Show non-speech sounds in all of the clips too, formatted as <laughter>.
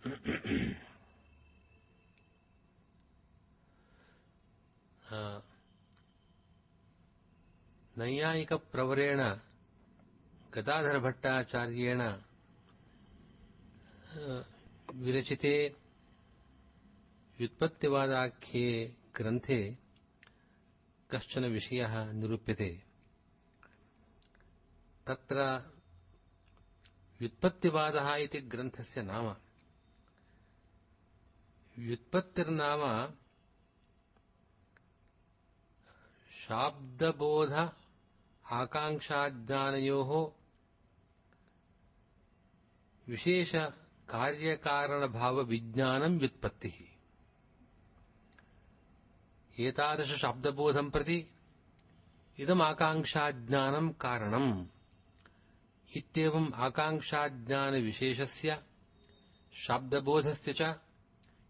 <clears throat> नैयायिकप्रवरेण गदाधरभट्टाचार्येण विरचिते व्युत्पत्तिवादाख्ये ग्रन्थे कश्चन विषयः निरूप्यते। तत्र व्युत्पत्तिवादः इति ग्रन्थस्य नाम। व्युत्पत्तिर्नाम शाब्दबोध आकाङ्क्षाज्ञानयोः विशेषकार्यकारणभावविज्ञानम् व्युत्पत्तिः। एतादृशशाब्दबोधम् प्रति इदमाकाङ्क्षाज्ञानम् कारणम्। इत्येवम् आकाङ्क्षाज्ञानविशेषस्य शाब्दबोधस्य च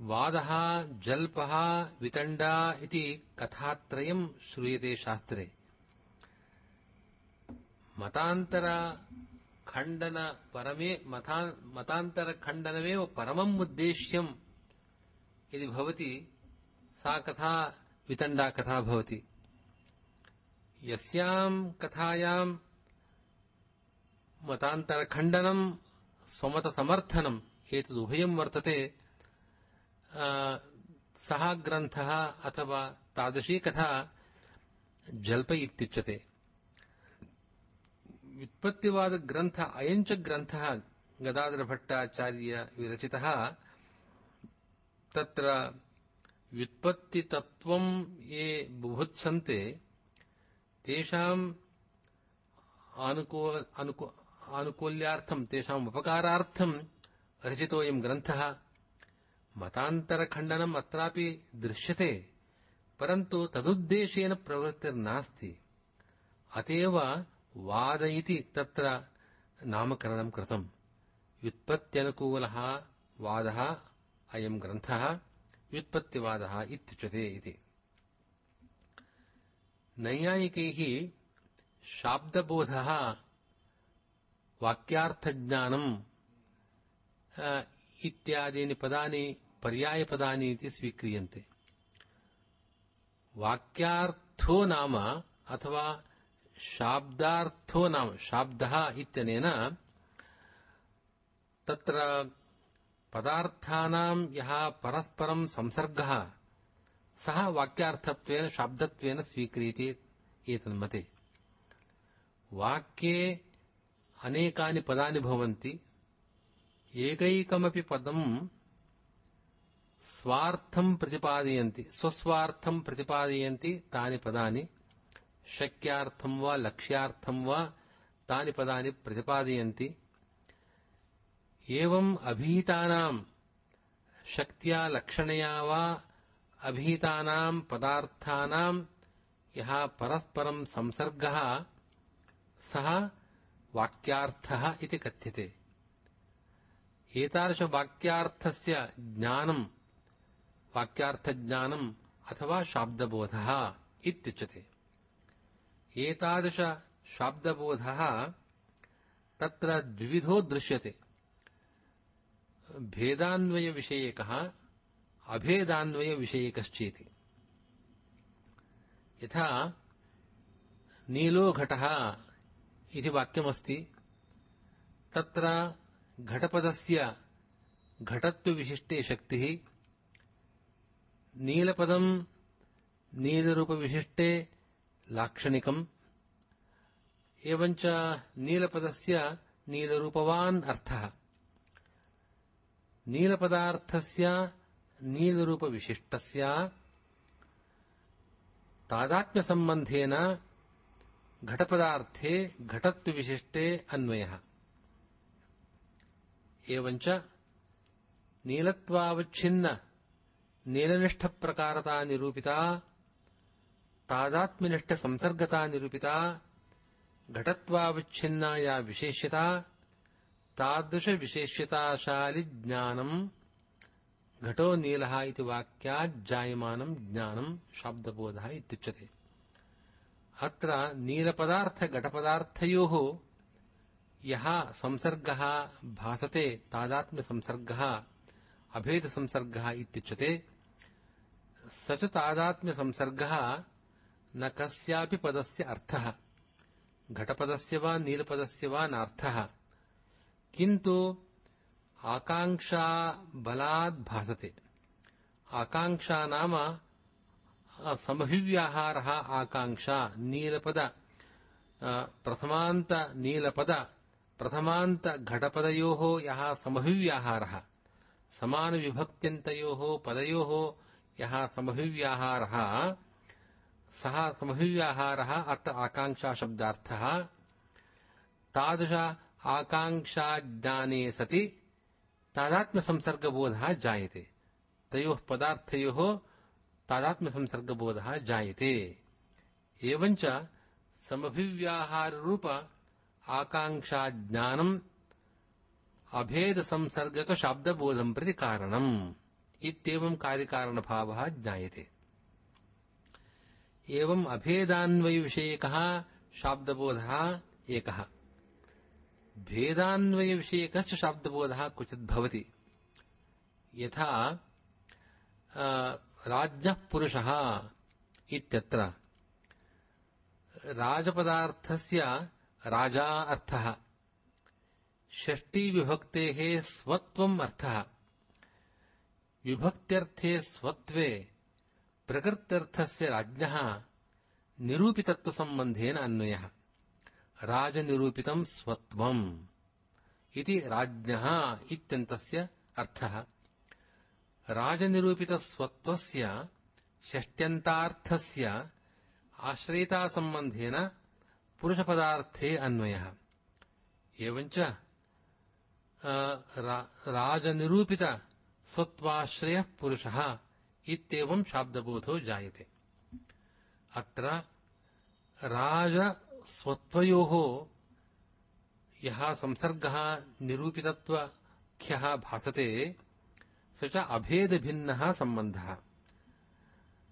वादः जल्पः वितण्डा इति कथात्रयम् श्रूयते शास्त्रे। मतान्तरखण्डनपरमे मतान्तरखण्डनमेव परमम् उद्देश्यम् यदि भवति सा कथा वितण्डा कथा भवति। यस्याम् कथायाम् मतान्तरखण्डनम् स्वमतसमर्थनम् एतदुभयम् वर्तते सः ग्रन्थः अथवा तादृशी कथा जल्प इत्युच्यते। व्युत्पत्तिवादग्रन्थ अयञ्च ग्रन्थः गदाधरभट्टाचार्य विरचितः। तत्र व्युत्पत्तितत्त्वम् ये बुभुत्सन्ते, तेषाम् आनुकूल्यार्थम् तेषाम् उपकारार्थम् रचितोऽयम् ग्रन्थः। मतान्तरखण्डनम् अत्रापि दृश्यते परन्तु तदुद्देशेन प्रवृत्तिर्नास्ति अत एव वाद इति तत्र नामकरणम् कृतम् व्युत्पत्त्यनुकूलः वादः अयम् ग्रन्थः व्युत्पत्तिवादः इत्युच्यते इति नैयायिकैः शाब्दबोधः वाक्यार्थज्ञानम् इत्यादीनि पदानि पर्यायपदानि इति स्वीक्रियन्ते। वाक्यार्थो नाम अथवा शाब्दार्थो नाम, शाब्दः इत्यनेन तत्र पदार्थानाम् यः परस्परम् संसर्गः, सः वाक्यार्थत्वेन, शाब्दत्वेन स्वीक्रियते एतन्मते। वाक्ये अनेकानि पदानि भवन्ति। एकैकमपि पदम् स्वार्थम् प्रतिपादयन्ति स्वस्वार्थम् प्रतिपादयन्ति तानि पदानि शक्यार्थम् वा लक्ष्यार्थम् वा तानि पदानि प्रतिपादयन्ति एवम् अभीतानाम् शक्त्या लक्षणया वा अभीतानाम् पदार्थानाम् यः परस्परम् संसर्गः सः वाक्यार्थः इति कथ्यते एतादृशवाक्यार्थस्य ज्ञानम् वाक्यार्थज्ञानम् अथवा शाब्दबोधः इत्युच्यते। एतादृशशाब्दबोधः तत्र द्विविधो दृश्यते। भेदान्वयविषयकः, अभेदान्वयविषयकश्चेति। यथा नीलो घटः इति वाक्यमस्ति। तत्र घटपदस्य घटत्वविशिष्टे शक्तिः नीलपदम् नीलरूपविशिष्टे लाक्षणिकम् एवञ्च नीलपदस्य नीलरूपवान् अर्थः नीलपदार्थस्य नीलरूपविशिष्टस्य तादात्म्यसम्बन्धेन घटपदार्थे घटत्वविशिष्टे अन्वयः एवञ्च नीलत्वावच्छिन्न नीलनिष्ठप्रकारता निरूपिता, तादात्म्यनिष्ठ संसर्गता निरूपिता घटत्वावच्छिन्ना या विशेष्यता तादृश विशेष्यताशालि ज्ञानम्, घटो नीलः इति वाक्यात् जायमानम् ज्ञानम् शाब्दबोधः इत्युच्यते। अत्र नीलपदार्थघटपदार्थयोः यः संसर्गः भासते तादात्म्यसंसर्गः, अभेदसंसर्गः इत्युच्यते। स च तादात्म्यसंसर्गः न कस्यापि पदस्य अर्थः। घटपदस्य वा नीलपदस्य वा नार्थः। किन्तु आकाङ्क्षा बलात् भासते। आकाङ्क्षा नाम समभिव्याहारः आकाङ्क्षा, नीलपद प्रथमान्त नीलपद, प्रथमान्त घटपदयोः यः समभिव्याहारः, समानविभक्त्यन्तयोः पदयोः यः समभिव्याहारः, सः समभिव्याहारः अत्र आकाङ्क्षाशब्दार्थः तादृश आकाङ्क्षाज्ञाने सति तादात्म्यसंसर्गबोधः जायते। तयोः पदार्थयोः तादात्म्यसंसर्गबोधः जायते। एवञ्च समभिव्याहाररूप आकाङ्क्षाज्ञानम् अभेदसंसर्गकशाब्दबोधम् प्रति कारणम्। इत्येवम् कार्यकारणभावः ज्ञायते। एवम् अभेदान्वयविषयकः शाब्दबोधः एकः। भेदान्वयविषयकश्च शाब्दबोधः क्वचित् भवति। यथा राज्ञः पुरुषः इत्यत्र, राजपदार्थस्य राजा अर्थः षष्टिविभक्तेः स्वत्वम् अर्थः। विभक्त्यर्थे स्वत्वे, प्रकृत्यर्थस्य राज्ञः निरूपितत्वसम्बन्धेन अन्वयः। राजनिरूपितम् स्वत्वम् इति राज्ञः इत्यन्तस्य अर्थः। राजनिरूपितस्वत्वस्य षष्ट्यन्तार्थस्य आश्रयितासम्बन्धेन पुरुषपदार्थे अन्वयः। एवञ्च राजनिरूपितस्वत्वाश्रयः पुरुषः इत्येवम् शाब्दबोधो जायते। अत्र राजस्वत्वयोः संसर्गः निरूपितत्वख्यः भासते, स च अभेदभिन्नः सम्बन्धः।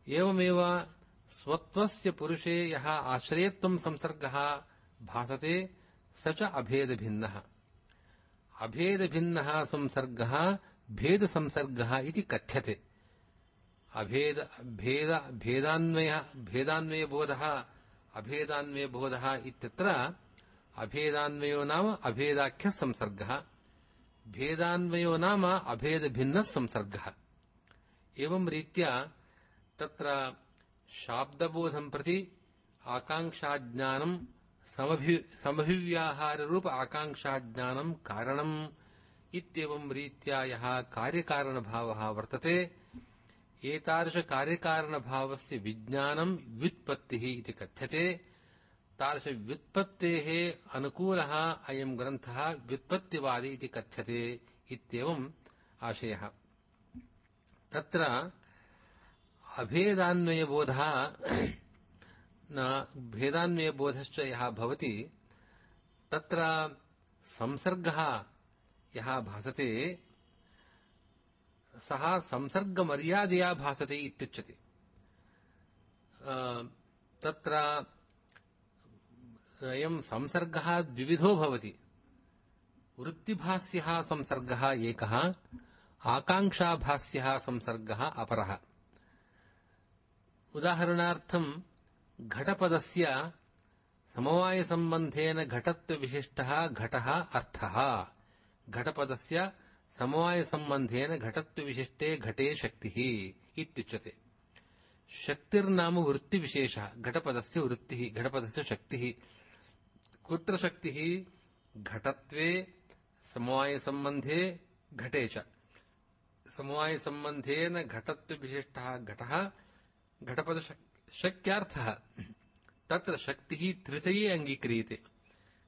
एवमेव स्वत्वस्य पुरुषे संसर्गः भासते, स च अभेदभिन्नः। अभेदभिन्नः संसर्गः भेदसंसर्गः इति कथ्यते। अभेद, भेद, भेदान्वयः, भेदान्वयबोधः, अभेदान्वयबोधः इत्यत्र अभेदान्वयो नाम अभेदाख्यः संसर्गः, भेदान्वयो नाम अभेदभिन्नः संसर्गः। एवं रीत्या तत्र शाब्दबोधं प्रति आकाङ्क्षाज्ञानं समभिव्याहाररूप आकाङ्क्षाज्ञानं कारणम् इत्येवं रीत्या यः कार्यकारणभावः वर्तते एतादृशकार्यकारणभावस्य विज्ञानं व्युत्पत्तिः इति कथ्यते। तादृशव्युत्पत्तेः अनुकूलः अयं ग्रन्थः व्युत्पत्तिवादी इति कथ्यते इत्येवम् आशयः। तत्र अभेदान्वयबोधः भेदान्वयबोधश्च यः भवति, तत्र संसर्गः यः भासते सः संसर्गमर्यादया भासते इत्युच्यते। तत्र अयं संसर्गः द्विविधो भवति। वृत्तिभास्यः संसर्गः एकः आकाङ्क्षाभास्यः संसर्गः अपरः। उदाहरणार्थं, घटपदस्य समवायसम्बन्धेन घटत्वविशिष्टः घटः अर्थः। घटपदस्य समवायसम्बन्धेन घटत्वविशिष्टे घटे शक्तिः इत्युच्यते। शक्तिर्नाम घटपदस्य वृत्तिः, घटपदस्य शक्तिः। कुत्र शक्तिः? घटत्वे समवायसम्बन्धे घटे च। घटत्वविशिष्टः घटः घटपदशक्त्यार्थः तत्र शक्तिः त्रितये अङ्गीक्रियते।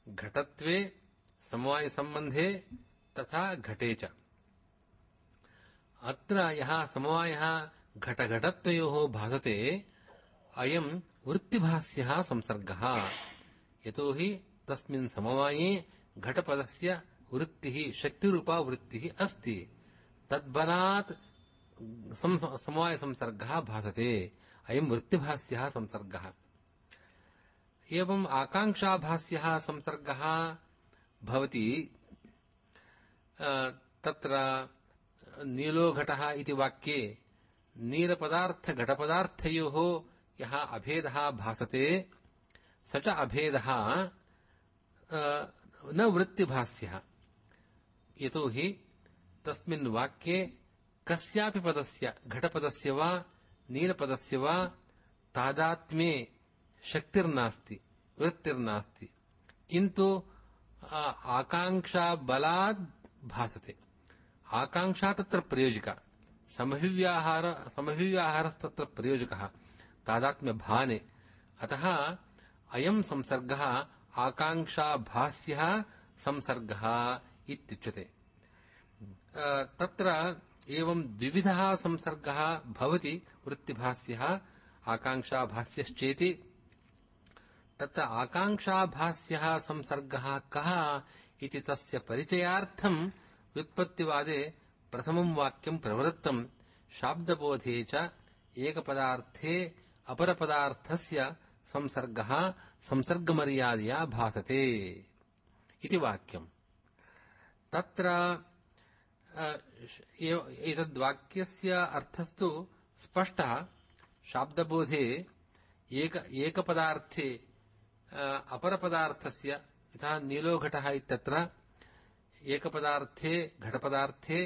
घटत्वे समवायसम्बन्धे तथा घटे च। अत्र यः समवायः घटघटत्वयोः भासते, अयं वृत्तिभास्यः संसर्गः। यतोहि तस्मिन् समवाये घटपदस्य वृत्तिः, शक्तिरूपा वृत्तिः अस्ति। तद्बलात् समवायसंसर्गः भासते, अयं वृत्तिभास्यः संसर्गः। एवम् आकाङ्क्षाभास्यः संसर्गः भवति तत्र नीलो घटः इति वाक्ये नीलपदार्थघटपदार्थयोः यः अभेदः भासते, स च अभेदः न वृत्तिभास्यः यतोहि तस्मिन् वाक्ये कस्यापि पदस्य, घटपदस्य वा, नीलपदस्य वा, तादात्म्ये शक्तिर्नास्ति, वृत्तिर्नास्ति। किन्तु आकाङ्क्षा बलात् भासते। आकाङ्क्षा तत्र प्रयोजिका समभिव्याहार समभिव्याहारस्तत्र प्रयोजकः, तादात्म्यभाने। अतः अयम् संसर्गः आकाङ्क्षाभास्यः संसर्गः इत्युच्यते। तत्र एवं द्विविधः संसर्गः भवति, वृत्तिभास्यः आकाङ्क्षाभास्यश्चेति तत्र आकाङ्क्षाभास्यः संसर्गः कः इति तस्य परिचयार्थम् व्युत्पत्तिवादे प्रथमं वाक्यं प्रवृत्तं। शाब्दबोधे च एकपदार्थे अपरपदार्थस्य संसर्गः, संसर्गमर्यादया भासते इति वाक्यम्। तत्र एतद्वाक्यस्य अर्थस्तु स्पष्टः। शाब्दबोधे एक, एकपदार्थे अपरपदार्थस्य यथा नीलोघटः इत्यत्र एकपदार्थे घटपदार्थे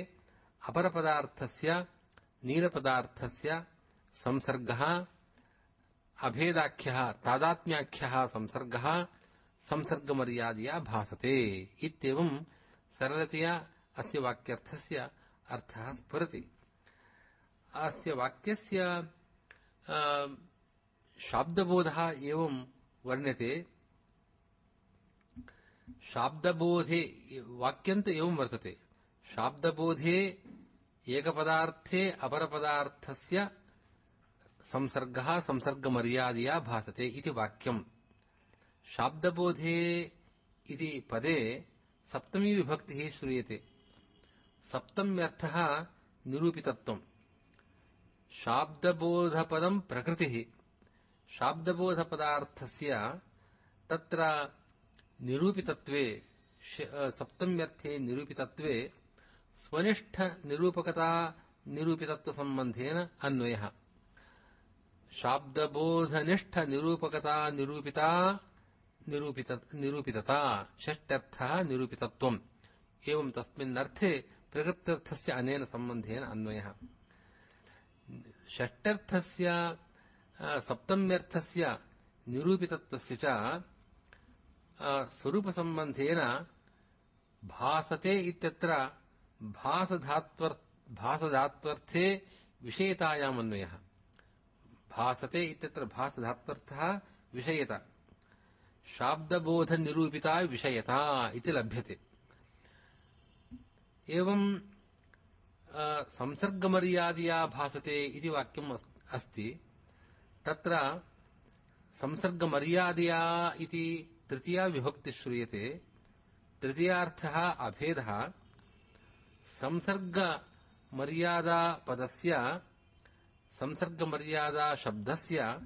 अपरपदार्थस्य नीलपदार्थस्य संसर्गः, अभेदाख्यः, तादात्म्याख्यः संसर्गः, संसर्गमर्यादया भासते इत्येवं सरलतया अस्य वाक्यर्थस्य अर्थः स्फुरति। अस्य वाक्यस्य शाब्दबोधः एवं वर्ण्यते। शाब्दबोधे वाक्यन्त एवं वर्तते। शाब्दबोधे एकपदार्थे अपरपदार्थस्य संसर्गः संसर्गमर्यादया भासते इति वाक्यम्। शाब्दबोधे इति पदे सप्तमी विभक्तिः श्रूयते। सप्तम्यर्थः निरूपितत्वम्। शाब्दबोधपदम् प्रकृतिः। शाब्दबोधपदार्थस्य तत्र निरूपितत्वे सप्तम्यर्थे निरूपितत्वे स्वनिष्ठनिरूपकता निरूपितत्वसम्बन्धेन अन्वयः। शाब्दबोधनिष्ठ निरूपकता निरूपिता निरूपित, निरूपितता, षष्ट्यर्थः निरूपितत्वम्। एवं तस्मिन्नर्थे प्रकृप्त्यर्थस्य अनेन सम्बन्धेन अन्वयः। षष्टर्थस्य सप्तम्यर्थस्य निरूपितत्वस्य च स्वरूपसम्बन्धेन भासते इत्यत्र भासधात्वर् भासधात्वर्थे विषयतायाम् अन्वयः भासते इत्यत्र भासधात्वर्थः विषयता। शाब्दबोधनिरूपिता विषयता इति लभ्यते। एवं संसर्गमर्यादया भासते इति वाक्यम् अस्ति। तत्र संसर्गमर्यादया इति तृतीया विभक्ति श्रूयते, तृतीयार्थः अभेदः संसर्गमर्यादापदस्य संसर्गमर्यादा शब्दस्य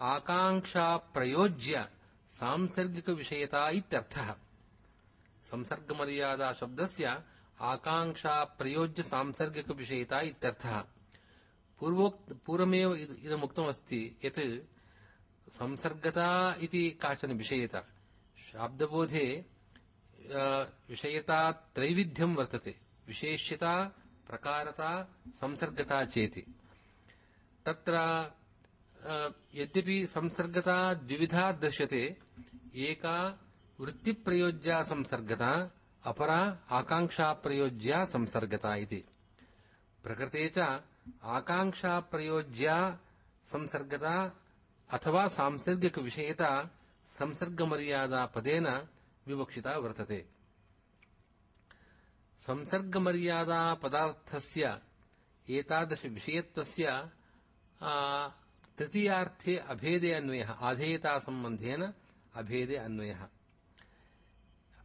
आकाङ्क्षा प्रयोज्य सांसर्गिकविषयता इत्यर्थः। प्रयोज्य सांसर्गिकविषयता इत्यर्थः। पूर्वोक्त पूर्वमेव इदमुक्तमस्ति यत् संसर्गता इति काचन विषयता। शाब्दबोधे विषयता त्रैविध्यं वर्तते। विशेष्यता, प्रकारता, संसर्गता चेति। तत्र यद्यपि संसर्गता द्विविधा दृश्यते, एका वृत्तिप्रयोज्या संसर्गता, अपरा आकाङ्क्षाप्रयोज्या संसर्गता इति। प्रकृते च आकाङ्क्षाप्रयोज्या संसर्गता अथवा सांसर्गिकविषयता संसर्गमर्यादा पदेन विवक्षिता वर्तते। संसर्गमर्यादा पदार्थस्य एतादृशविषयत्वस्य तृतीयार्थे अभेदे अन्वयः आधेयतासम्बन्धेन अभेदे अन्वयः।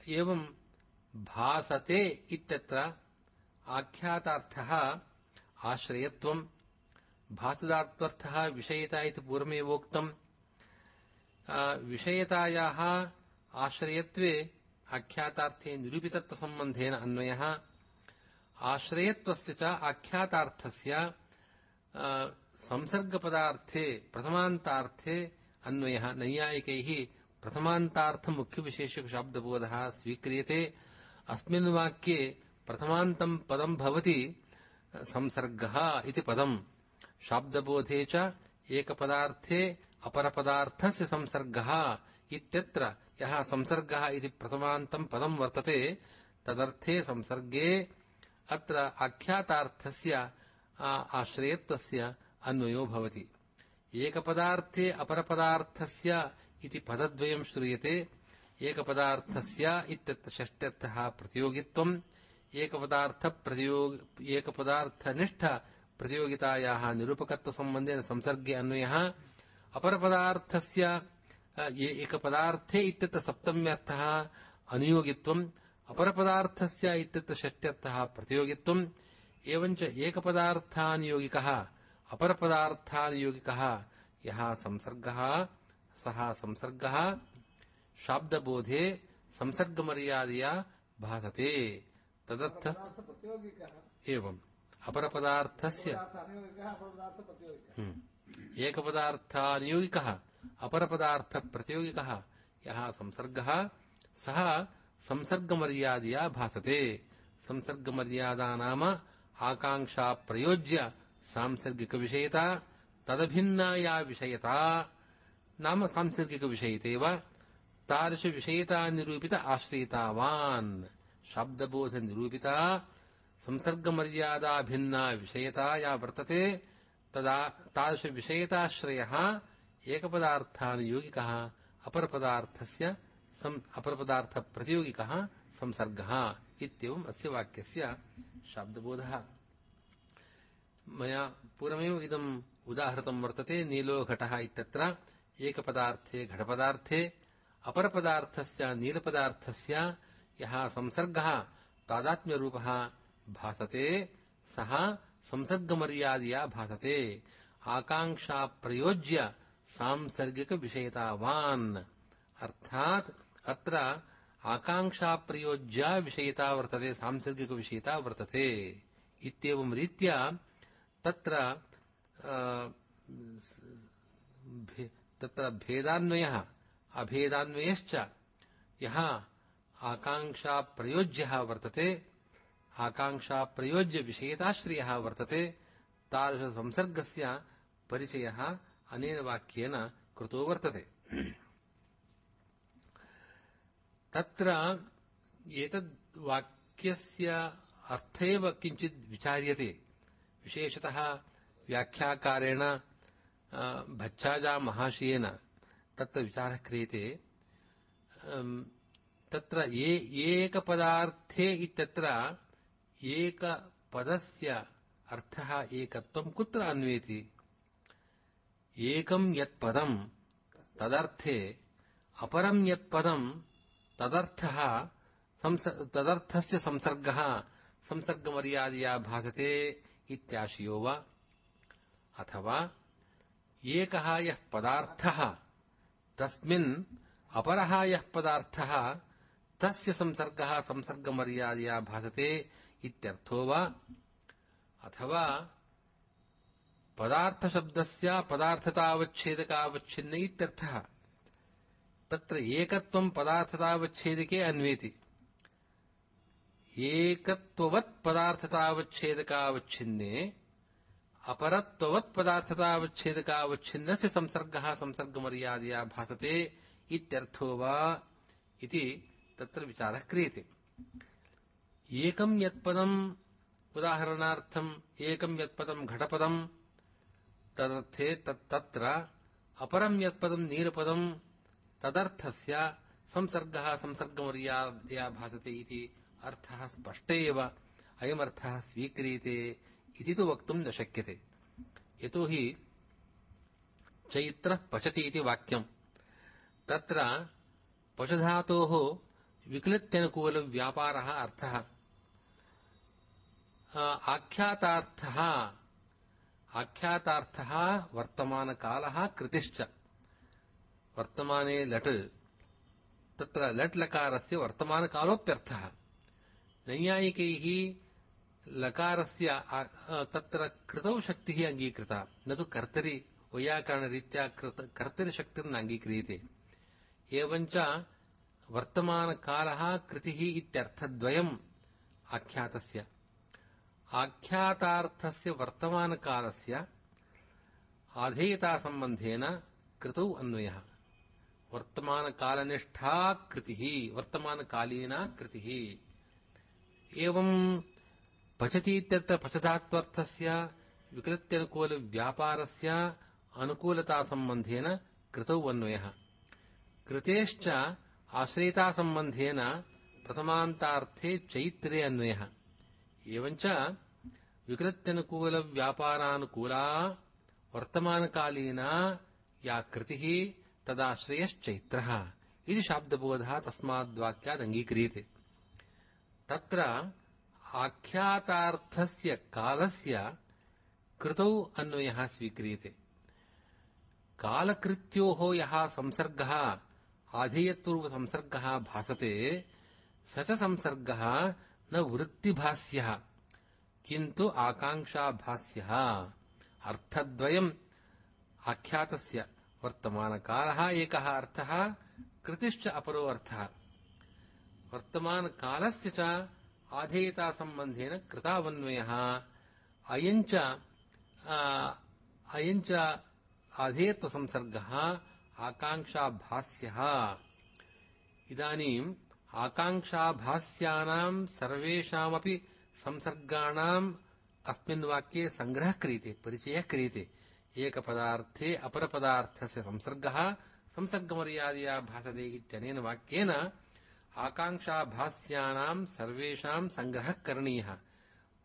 एवं भासते इत्यत्र आख्यातार्थः आश्रयत्वम्। भासदात्वर्थः विषयता इति पूर्वमेवोक्तम्। विषयतायाः आश्रयत्वे आख्यातार्थे निरूपितत्वसम्बन्धेन अन्वयः। आश्रयत्वस्य च आख्यातार्थस्य संसर्गपदार्थे प्रथमान्तार्थे अन्वयः। नैयायिकैः प्रथमान्तार्थमुख्यविशेषशब्दबोधः स्वीक्रियते। अस्मिन् वाक्ये प्रथमान्तम् पदम् भवति संसर्गः इति पदम्। शाब्दबोधे च एकपदार्थे अपरपदार्थस्य संसर्गः इत्यत्र यः संसर्गः इति प्रथमान्तम् पदम् वर्तते, तदर्थे संसर्गे अत्र आख्यातार्थस्य आश्रयत्वस्य अन्वयो भवति। एकपदार्थे अपरपदार्थस्य इति पदद्वयम् श्रूयते। एकपदार्थस्य इत्यत्र षष्ट्यर्थः प्रतियोगित्वम् एकपदार्थप्रतियोग एकपदार्थनिष्ठ प्रतियोगितायाः निरूपकत्वसम्बन्धेन संसर्गे अन्वयः अपरपदार्थस्य एकपदार्थे इत्यत्र सप्तम्यर्थः अनुयोगित्वम् अपरपदार्थस्य इत्यत्र षष्ट्यर्थः प्रतियोगित्वम् एवञ्च एकपदार्थानुयोगिकः अपरपदार्थानुयोगिकः यः संसर्गः सः संसर्गः शाब्दबोधे संसर्गमर्यादया भासते तदर्थ एवम्। अपरपदार्थस्य। एकपदार्थानुयोगिकः, अपरपदार्थप्रतियोगिकः, यः संसर्गः, सः संसर्गमर्यादया भासते। संसर्गमर्यादा नाम आकाङ्क्षा प्रयोज्य सांसर्गिकविषयता तदभिन्ना या विषयता। नाम सांसर्गिकविषयितेव तादृशविषयता निरूपित आश्रयितावान् शाब्दबोधनिरूपिता संसर्गमर्यादा भिन्ना विषयता या वर्तते, तदा तादृशविषयताश्रयः एकपदार्थानुयोगिकः अपरपदार्थस्य अपरपदार्थप्रतियोगिकः संसर्गः इत्येवम् अस्य वाक्यस्य शाब्दबोधः। मया पूर्वमेव इदम् उदाहृतं वर्तते, नीलो घटः इत्यत्र एकपदार्थे घटपदार्थे, अपरपदार्थस्य नीलपदार्थस्य यः संसर्गः तादात्म्यरूपः भासते, सः संसर्गमर्यादया भासते। आकाङ्क्षा प्रयोज्य सांसर्गिकविषयतावान् अर्थात् अत्र आकाङ्क्षा प्रयोज्या विषयता वर्तते सांसर्गिकविषयता वर्तते। इत्येवं रीत्या तत्र तत्र भेदान्वयः, अभेदान्वयश्च, यः आकाङ्क्षाप्रयोज्यः वर्तते आकाङ्क्षाप्रयोज्यविषयताश्रयः वर्तते। तादृशसंसर्गस्य परिचयः अनेन वाक्येन कृतो वर्तते। तत्र एतद् वाक्यस्य अर्थ एव किञ्चित् विचार्यते। विशेषतः व्याख्याकारेण भच्छाजामहाशयेन तत्र विचारः क्रियते। तत्र ये एकपदार्थे इत्यत्र एकपदस्य अर्थः एकत्वं कुत्र अन्वेति? एकं यत्पदं तदर्थे, अपरं यत्पदं तदर्थः तदर्थस्य संसर्गः, संसर्गमर्यादया भासते इत्याशयो वा? अथवा, एकः यः पदार्थः, तस्मिन् अपरः यः पदार्थः, तस्य संसर्गः, संसर्गमर्यादया भासते इत्यर्थो वा? अथवा पदार्थशब्दस्य पदार्थतावच्छेदकावच्छिन्न इत्यर्थः। तत्र एकत्वं पदार्थतावच्छेदके अन्वेति। एकत्ववत् पदार्थतावच्छेदकावच्छिन्ने, अपरत्ववत् पदार्थतावच्छेदकावच्छिन्नस्य संसर्गः, संसर्गमर्यादया भासते इत्यर्थो वा इति तत्र विचारः क्रियते। एकं यत्पदम्, उदाहरणार्थम्, एकं यत्पदम् घटपदम्, तदर्थे तत्र, अपरं यत्पदम् नीलपदम्, तदर्थस्य संसर्गः संसर्गमर्यादया भासते इति अर्थः स्पष्ट एव, अयमर्थः स्वीक्रियते इति तु वक्तुं न शक्यते। यतोहि चैत्रः पचति इति वाक्यम्। तत्र पचधातोः विक्लित्यनुकूलव्यापारः अर्थः। आख्यातार्थः आख्यातार्थः वर्तमानकालः कृतिश्च। वर्तमाने लट्, तत्र लट् लकारस्य वर्तमानकालोऽप्यर्थः नैयायिकैः लकारस्य तत्र कृतौ शक्तिः अङ्गीकृता। न तु कर्तरि, वैयाकरणरीत्या एवञ्च वर्तमानकालः कृतिः इत्यर्थद्वयम् आख्यातस्य। आख्यातार्थस्य वर्तमानकालस्य आधेयतासम्बन्धेन कृतौ अन्वयः। वर्तमानकालनिष्ठा कृतिः, वर्तमानकालीना कृतिः। एवं पचति इत्यत्र विकृत्यनुकूलव्यापारस्य अनुकूलतासम्बन्धेन कृतौ अन्वयः। कृतेश्च आश्रयितासम्बन्धेन प्रथमान्तार्थे चैत्रे अन्वयः। एवञ्च विकृत्यनुकूलव्यापारानुकूला वर्तमानकालीना या कृतिः तदाश्रयश्चैत्रः इति शाब्दबोधः तस्माद्वाक्यात् अङ्गीक्रियते। तत्र आख्यातार्थस्य कालस्य कृतौ अन्वयः स्वीक्रियते। कालकृत्योः यः संसर्गः, आधेयत्पूर्वसंसर्गः भासते, स च संसर्गः न वृत्तिभास्यः किन्तु आकाङ्क्षाभास्यः। अर्थद्वयम् आख्यातस्य वर्तमानकालः एकः अर्थः, कृतिश्च अपरो अर्थः। वर्तमानकालस्य च आधेयतासम्बन्धेन कृतावन्वयः। अयञ्च अयञ्च आधेयत्वसंसर्गः, आकाङ्क्षाभास्यः। इदानीम् आकाङ्क्षाभास्यानाम् सर्वेषामपि संसर्गाणाम् अस्मिन् वाक्ये सङ्ग्रहः क्रियते, परिचयः क्रियते। एकपदार्थे अपरपदार्थस्य संसर्गः, संसर्गमर्यादया भासते इत्यनेन वाक्येन आकाङ्क्षाभास्यानाम् सर्वेषाम् सङ्ग्रहः करणीयः।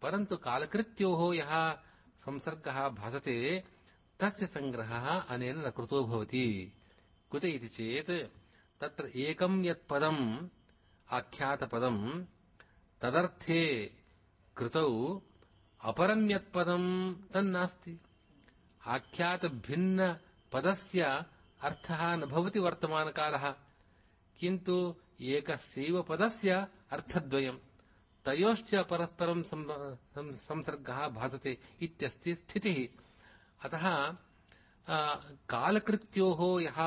परन्तु कालकृत्योः यः संसर्गः भासते, तस्य सङ्ग्रहः अनेन न कृतो भवति। कुत इति चेत्, तत्र आख्यातपदम्, तदर्थे कृतौ अपरम् यत्पदम् तन्नास्ति आख्यातभिन्नपदस्य अर्थः न भवति वर्तमानकालः, किन्तु एकस्यैव पदस्य अर्थद्वयम् तयोश्च परस्परम् संसर्गः भासते इत्यस्ति स्थितिः। अतः कालकृत्योः यः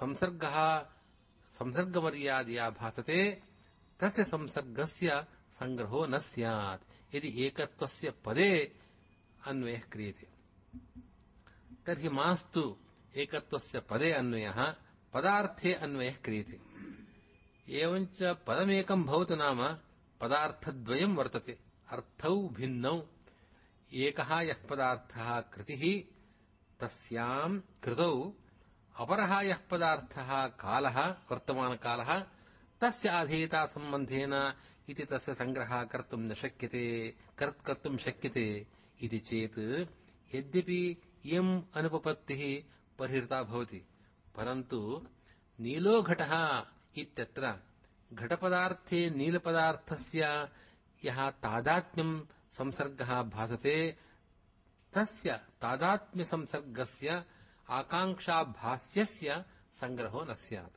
संसर्गः, संसर्गमर्यादया भासते, तस्य संसर्गस्य सङ्ग्रहो न स्यात्। यदि एकत्वस्य पदे अन्वयः क्रियते। तर्हि मास्तु एकत्वस्य पदे अन्वयः, पदार्थे अन्वयः क्रियते। एवञ्च पदमेकम् भवतु नाम पदार्थद्वयम् वर्तते। अर्थौ भिन्नौ। एकः यः पदार्थः कृतिः तस्याम् कृतौ। अपरः यः पदार्थः कालः, वर्तमानकालः, तस्य आधेयतासम्बन्धेन इति तस्य सङ्ग्रहः कर्तुम् न शक्यते कर्तुम् शक्यते इति चेत् यद्यपि इयम् अनुपपत्तिः परिहृता भवति, परन्तु नीलो घटः इत्यत्र घटपदार्थे नीलपदार्थस्य यः संसर्गः भासते, तस्य तादात्म्यसंसर्गस्य आकाङ्क्षाभास्यस्य सङ्ग्रहो न स्यात्।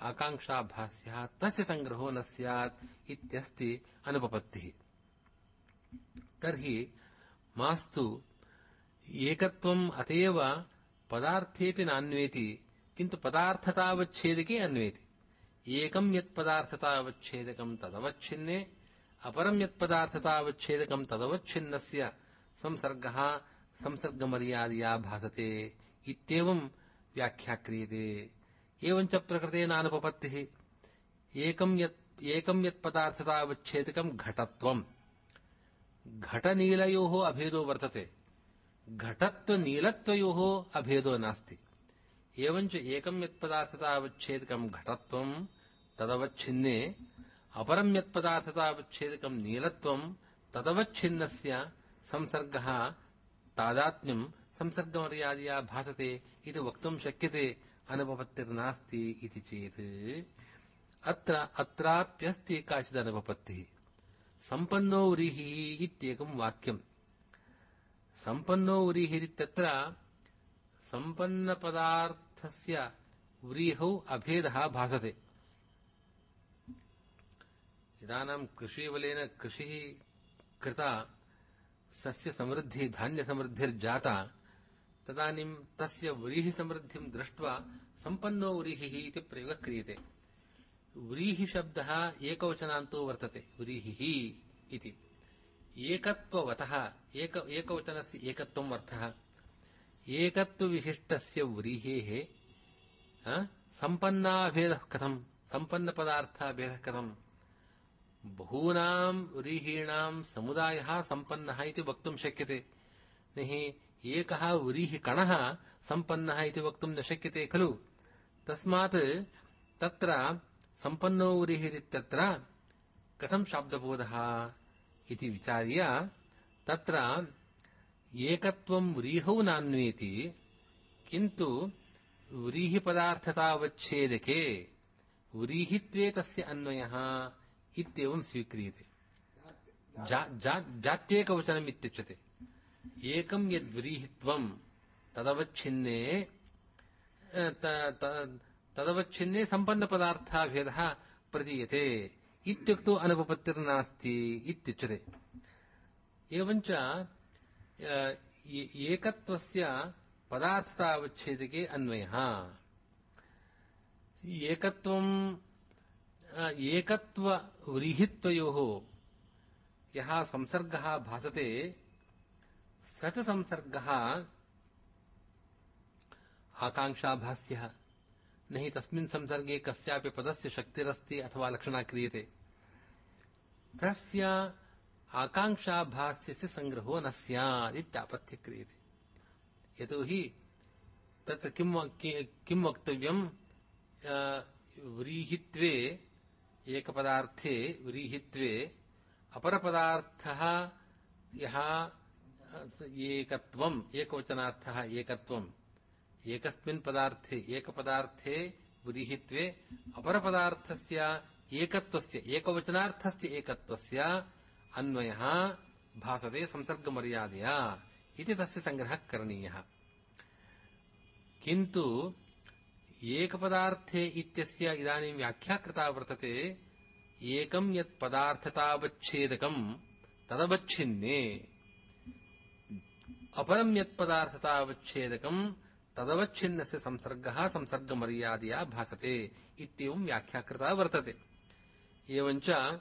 आकाङ्क्षाभास्यः, तस्य सङ्ग्रहो न स्यात् इत्यस्ति अनुपपत्तिः। तर्हि मास्तु, एकत्वम् अतएव पदार्थेऽपि नान्वेति, किन्तु पदार्थतावच्छेदके अन्वेति। एकम् यत्पदार्थतावच्छेदकम् तदवच्छिन्ने अपरम् यत्पदार्थतावच्छेदकम् तदवच्छिन्नस्य संसर्गः, संसर्गमर्यादया भासते इत्येवं व्याख्या क्रियते। एवञ्च प्रकृतेनानुपपत्तिः। एकं यत् एकं यत् पदार्थतावच्छेदकं घटत्वम्। घटनीलयोः अभेदो वर्तते। घटत्वनीलत्वयोः अभेदो नास्ति। एवञ्च एकं यत् पदार्थतावच्छेदकं घटत्वं तदवच्छिन्ने, अपरं यत् पदार्थतावच्छेदकं नीलत्वं तदवच्छिन्नस्य संसर्गः, तादात्म्यं संसर्गमर्यादया भासते इति वक्तुं शक्यते। अनुपपत्तिर्नास्ति इति चेत् अत्र अत्राप्यस्ति काचिदनुपपत्तिः सम्पन्नो व्रीहिः इत्येकं वाक्यम्। सम्पन्नो व्रीहिरित्यत्र सम्पन्नपदार्थस्य व्रीहौ अभेदः भासते। इदानीं कृषिबलेन कृषिः कृता सस्यसमृद्धिः, धान्यसमृद्धिर्जाता। तदानीं तस्य व्रीहिसमृद्धिं दृष्ट्वा सम्पन्नो व्रीहिः इति प्रयोगः क्रियते व्रीहिशब्दः एकवचनान्तो वर्तते व्रीहिः इति एकत्ववतः एक एकवचनस्य एकत्वम् अर्थः एकत्वविशिष्टस्य व्रीहेः सम्पन्नाभेदः कथम् सम्पन्नपदार्थाभेदः कथम् बहूनां व्रीहीणां समुदायः सम्पन्नः इति वक्तुं शक्यते न हि एकः व्रीहिकणः सम्पन्नः इति वक्तुं न शक्यते खलु तस्मात् तत्र सम्पन्नो व्रीहिरित्यत्र कथं शाब्दबोधः विचार्य तत्र व्रीहौ नान्वेति किन्तु व्रीहिपदार्थतावच्छेदके व्रीहित्वे तस्य अन्वयः इत्येवं स्वीक्रियते इत्युच्यते एकं यद्व्रीहित्वं तदवच्छिन्ने तदवच्छिन्ने सम्पन्नपदार्थाभेदः प्रदीयते। इत्युक्तौ अनुपपत्तिर्नास्ति इत्युच्यते। एवञ्च एकत्वस्य पदार्थतावच्छेदके अन्वयः। एकत्वम् एकत्वव्रीहित्वयोः यः संसर्गः भासते स च संसर्गः आकाङ्क्षाभास्यः न हि तस्मिन् संसर्गे कस्यापि पदस्य शक्तिरस्ति अथवा लक्षणा क्रियते। तस्य आकाङ्क्षाभास्यस्य सङ्ग्रहो न स्यात् इत्यापत्य क्रियते। यतोहि तत्र किं किं वक्तव्यं? व्रीहित्वे, एकपदार्थे व्रीहित्वे अपरपदार्थः यः एकत्वम्, एकवचनार्थः एकत्वम्। एकस्मिन् पदार्थे, एकपदार्थे व्रीहित्वे अपरपदार्थस्य एकत्वस्य, एकवचनार्थस्य एकत्वस्य अन्वयः भासते संसर्गमर्यादया इति तस्य सङ्ग्रहः करणीयः। किन्तु एकपदार्थे इत्यस्य इदानीं व्याख्या कृता वर्तते, एकं यत् पदार्थतावच्छेदकं तदवच्छिन्ने अपरं यत् पदार्थतावच्छेदकं तदवच्छिन्नस्य संसर्गः संसर्गमर्यादया भासते इत्येवं व्याख्या कृता वर्तते। एवञ्च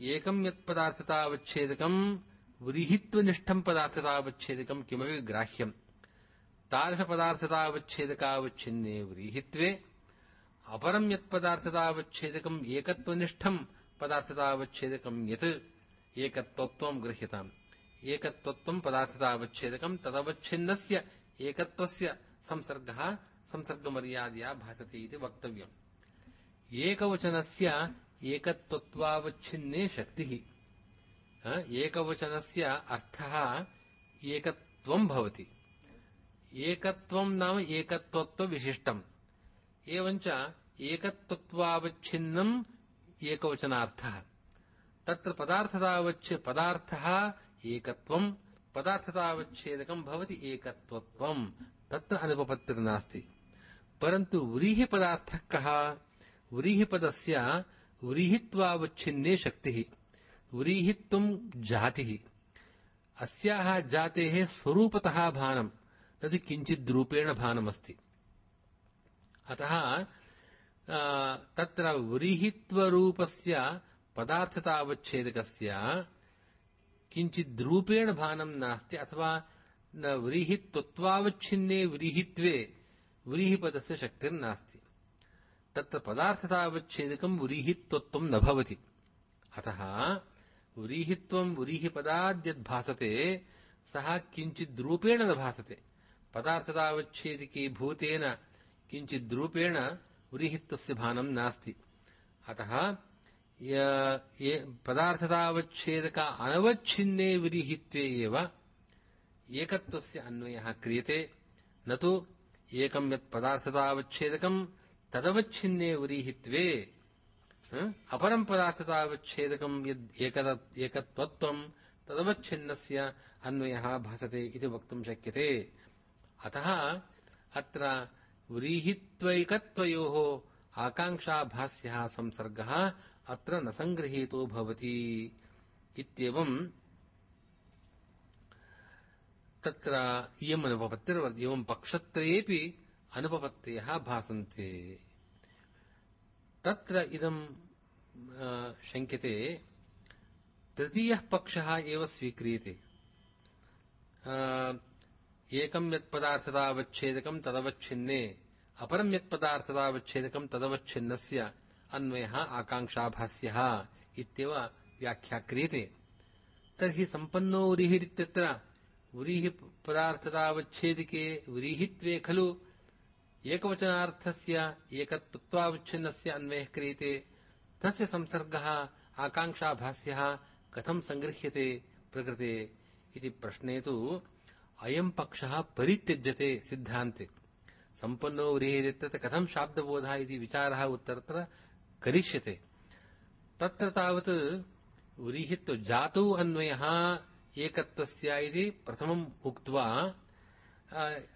एकं यत् पदार्थतावच्छेदकं व्रीहित्वनिष्ठं पदार्थतावच्छेदकं किमपि ग्राह्यम्। तादृशपदार्थतावच्छेदकावच्छिन्ने व्रीहित्वे अपरं यत् पदार्थतावच्छेदकम् एकत्वनिष्ठं पदार्थतावच्छेदकं यत् एकत्वत्वं गृह्यताम्। एकत्वत्वं पदार्थतावच्छेदकं तदवच्छिन्नस्य एकत्वस्य संसर्गः, संसर्गमर्यादया भासते इति वक्तव्यम्। एकवचनस्य एकत्वत्वावच्छिन्ने शक्तिः। एकवचनस्य अर्थः एकत्वं भवति। एकत्वं नाम एकत्वत्वविशिष्टम्। एवञ्च एकवचनार्थः। तत्र पदार्थतावच्छ, पदार्थः एकत्वम् पदार्थतावच्छेदकम् भवति एकत्वत्वम्। तत्र अनुपपत्तिर्नास्ति परन्तु व्रीहिपदार्थः कः व्रीहिपदस्य व्रीहित्वावच्छिन्ने शक्तिः व्रीहित्वम् जातिः। अस्याः जातेः स्वरूपतः अतः तत्र व्रीहित्वरूपस्य पदार्थतावच्छेदकस्य किञ्चिद्रूपेण भानं नास्ति, अथवा न व्रीहित्वत्वावच्छिन्ने व्रीहित्वे व्रीहिपदस्य शक्तिर्नास्ति। तत्र पदार्थतावच्छेदकम् व्रीहित्वत्वम् न भवति। अतः व्रीहित्वम् व्रीहिपदाद्यद्भासते, सः किञ्चिद्रूपेण न भासते। पदार्थतावच्छेदिके भूतेन किञ्चिद्रूपेण व्रीहित्वस्य भानम् नास्ति। अतः पदार्थतावच्छेदक अनवच्छिन्ने व्रीहित्वे एव एकत्वस्य अन्वयः क्रियते न तु एकम् यत् पदार्थतावच्छेदकम् तदवच्छिन्ने व्रीहित्वे अपरम् पदार्थतावच्छेदकम् यद् एकत्वत्वम् तदवच्छिन्नस्य अन्वयः भासते इति वक्तुम् शक्यते अतः अत्र व्रीहित्वैकत्वयोः आकाङ्क्षाभास्यः संसर्गः अत्र न सङ्गृहीतो भवति इत्येवम् तत्र इयम् अनुपपत्तिर्वर् एवम् पक्षत्रयेऽपि अनुपपत्तयः भासन्ते। तत्र इदम् शङ्क्यते, तृतीयः पक्षः एव स्वीक्रियते। एकम् यत्पदार्थतावच्छेदकम् तदवच्छिन्ने अपरम् यत्पदार्थतावच्छेदकम् तदवच्छिन्नस्य अन्वयः आकाङ्क्षाभास्यः इत्येव व्याख्या क्रियते तर्हि सम्पन्नो व्रीहिरित्यत्र व्रीहिपदार्थतावच्छेदिके व्रीहित्वे खलु। एकवचनार्थस्य एकतत्त्वावच्छिन्नस्य अन्वयः क्रियते। तस्य संसर्गः आकाङ्क्षाभास्यः कथम् सङ्गृह्यते प्रकृते इति प्रश्ने तु अयम् पक्षः परित्यज्यते सिद्धान्ते। सम्पन्नो व्रीहिरित्यत्र कथम् शाब्दबोधः इति विचारः उत्तरत्र करिष्यते। तत्र तावत् व्रीहित्व जातौ अन्वयः एकत्वस्य इति प्रथमम् उक्त्वा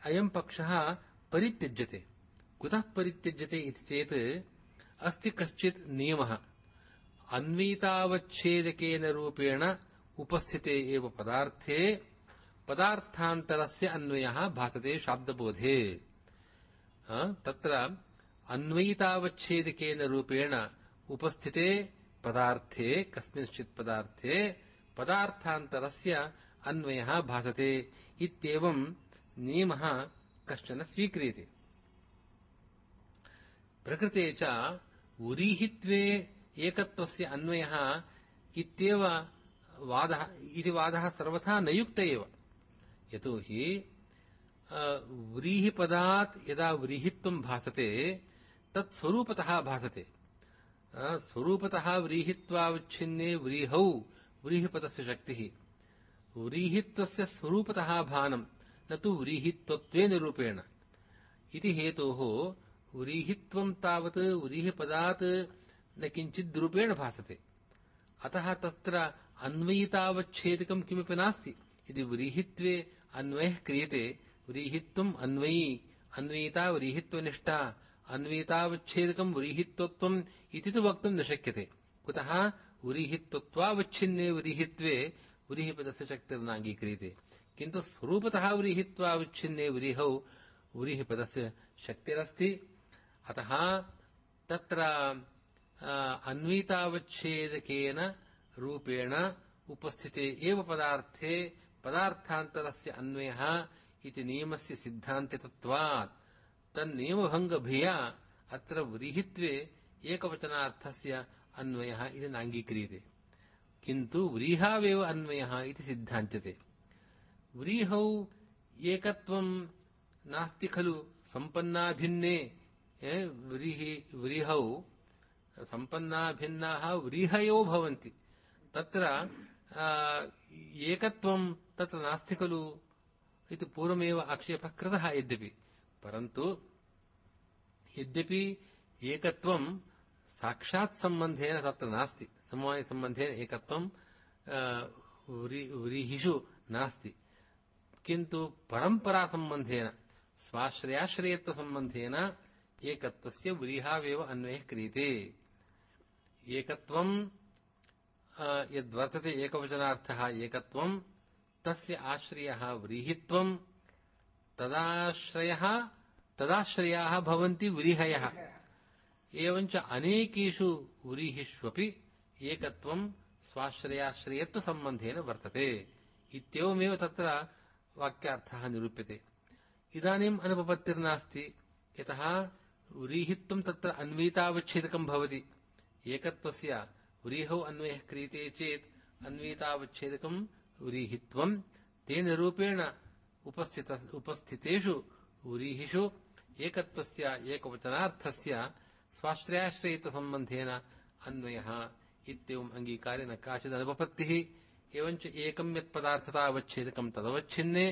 अयम् पक्षः परित्यज्यते। कुतः परित्यज्यते इति चेत्, अस्ति कश्चित् नियमः। अन्वीतावच्छेदकेन रूपेण उपस्थिते एव पदार्थे, पदार्थान्तरस्य अन्वयः भासते शाब्दबोधे। तत्र अन्वयितावच्छेदकेन रूपेण उपस्थिते पदार्थे, कस्मिंश्चित् पदार्थे, पदार्थान्तरस्य अन्वयः भासते इत्येवम् नियमः कश्चन स्वीक्रियते। प्रकृते च उरीहित्वे एकत्वस्य अन्वयः इत्येव वादः, इति वादः सर्वथा न युक्त एव। यतोहि व्रीहिपदात् यदा व्रीहित्वम् भासते तत् स्वरूपतः भासते। स्वरूपतः व्रीहित्वावच्छिन्ने व्रीहौ व्रीहिपदस्य शक्तिः। व्रीहित्वस्य स्वरूपतः भानम् न तु व्रीहित्वत्वेन रूपेण। इति हेतोः व्रीहित्वम् तावत् व्रीहिपदात् न किञ्चित् रूपेण भासते। अतः तत्र अन्वयितावच्छेदकम् किमपि नास्ति। यदि व्रीहित्वे अन्वयः क्रियते व्रीहित्वम् अन्वयी अन्वयिता व्रीहित्वनिष्ठा अन्वेतावच्छेदकम् व्रीहित्वत्वम् इति तु वक्तुम् न शक्यते। कुतः व्रीहित्वत्वावच्छिन्ने व्रीहित्वे व्रीहिपदस्य शक्तिर्नाङ्गीक्रियते किन्तु स्वरूपतः व्रीहित्वावच्छिन्ने व्रीहौ व्रीहिपदस्य शक्तिरस्ति। अतः तत्र अन्वितावच्छेदकेन रूपेण उपस्थिते एव पदार्थे पदार्थान्तरस्य अन्वयः इति नियमस्य सिद्धान्तितत्वात् तन्नियमभङ्गभिया अत्र व्रीहित्वे एकवचनार्थस्य अन्वयः इति नाङ्गीक्रियते किन्तु व्रीहावेव अन्वयः इति सिद्धान्त्यते व्रीहौ एकत्वं नास्ति खलु सम्पन्नाभिन्ने व्रीहि व्रीहौ सम्पन्नाभिन्नाः व्रीहयो भवन्ति तत्र एकत्वं तत्र नास्ति खलु इति पूर्वमेव आक्षेपः कृतः यद्यपि परन्तु यद्यपि एकत्वं साक्षात् सम्बन्धेन तत्र नास्ति समवायसम्बन्धेन एकत्वं व्रीहिषु नास्ति। किन्तु परम्परासम्बन्धेन स्वाश्रयाश्रयत्वसम्बन्धेन एकत्वस्य व्रीहावेव अन्वयः क्रियते। एकत्वं यद्वर्तते एकवचनार्थः एकत्वं, तस्य आश्रयः व्रीहित्वं, तदाश्रयः तदाश्रयाः भवन्ति व्रीहयः। एवञ्च अनेकेषु व्रीहिष्वपि एकत्वं स्वाश्रयाश्रयत्वसम्बन्धेन वर्तते। इत्येवमेव तत्र वाक्यार्थः निरूप्यते। इदानीम् अनुपपत्तिर्नास्ति। यतः व्रीहित्वं तत्र अन्वीतावच्छेदकं भवति। एकत्वस्य व्रीहौ अन्वयः क्रियते चेत् अन्वीतावच्छेदकं व्रीहित्वं। तेन रूपेण उपस्थित उपस्थितेषु व्रीहिषु एकत्वस्य, एकवचनार्थस्य स्वाश्रयाश्रयित्वसम्बन्धेन अन्वयः इत्येवम् अङ्गीकारे न काचिदनुपपत्तिः एवञ्च एकं यत्पदार्थतावच्छेदकं तदवच्छिन्ने,